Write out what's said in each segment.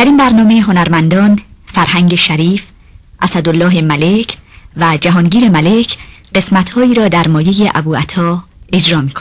در این برنامه هنرمندان فرهنگ شریف، اسدالله ملک و جهانگیر ملک قسمتهایی را در مایه ابو عطا اجرا می.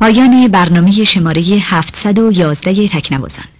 پایان برنامه شماره 711 تکنوازان.